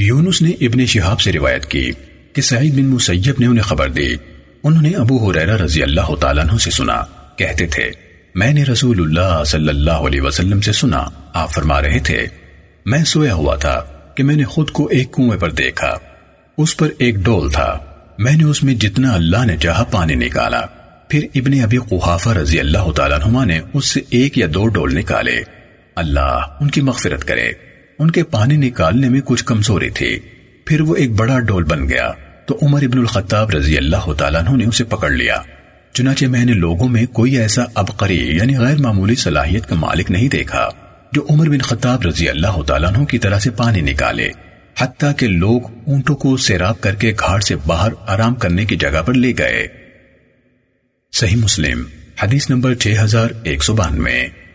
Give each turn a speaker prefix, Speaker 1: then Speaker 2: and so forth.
Speaker 1: یونس نے ابن شہاب سے روایت کی کہ سعید بن مسیب نے انہیں خبر دی۔ انہوں نے ابو حریرہ رضی اللہ تعالیٰ عنہ سے سنا۔ کہتے تھے، میں نے رسول اللہ صلی اللہ علیہ وسلم سے سنا۔ آپ فرما رہے تھے، میں سویا ہوا تھا کہ میں نے خود کو ایک کنویں پر دیکھا۔ اس پر ایک ڈول تھا۔ میں نے اس میں جتنا اللہ نے چاہا پانی نکالا۔ پھر ابن ابی قحافہ رضی اللہ تعالیٰ عنہ نے اس سے ایک یا دو ڈول نکالے۔ اللہ ان کی مغفرت کرے۔ ان کے پانی نکالنے میں کچھ کمزوری تھی پھر وہ ایک بڑا ڈول بن گیا۔ تو عمر ابن الخطاب رضی اللہ تعالیٰ عنہ نے اسے پکڑ لیا۔ چنانچہ میں نے لوگوں میں کوئی ایسا ابقری یعنی غیر معمولی صلاحیت کا مالک نہیں دیکھا جو عمر بن خطاب رضی اللہ تعالیٰ عنہ کی طرح سے پانی نکالے۔ حتیٰ کہ لوگ اونٹوں کو سیراب کر کے گھاڑ سے باہر آرام کرنے کی جگہ پر لے گئے۔ صحیح مسلم، حدیث نمبر 6192